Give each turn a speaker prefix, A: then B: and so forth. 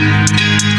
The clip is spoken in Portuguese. A: Música